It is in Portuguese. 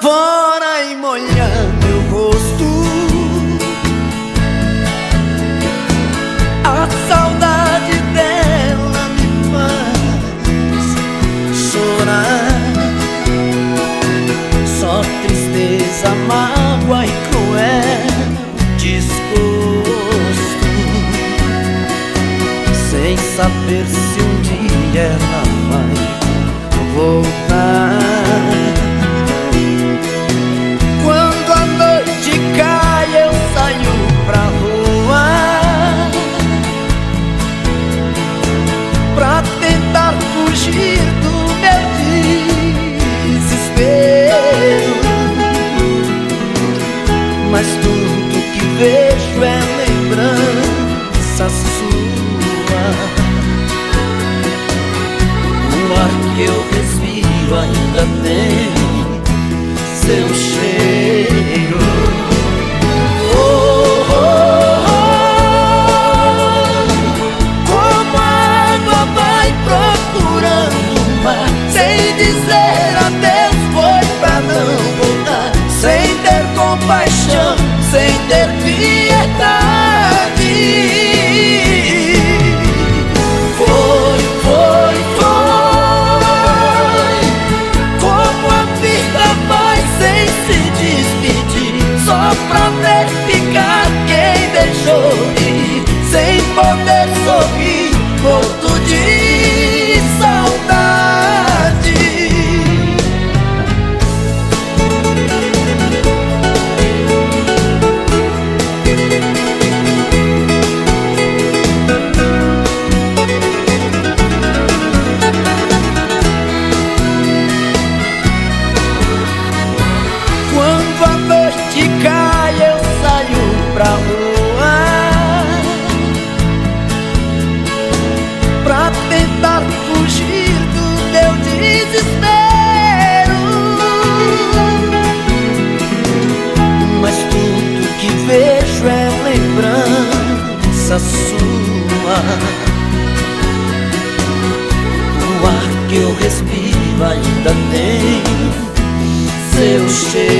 fora e molhar meu rosto. A saudade dela me faz chorar. Só tristeza, mágoa e cruel desgosto. Sem saber se um dia ela vai voltar. Seu cheiro. Oh, oh, oh, Como a água vai procurando o mar Sem dizer adeus foi pra não voltar. Sem ter compaixão sem ter piedade. Pra O ar que eu respiro ainda tem seu cheiro.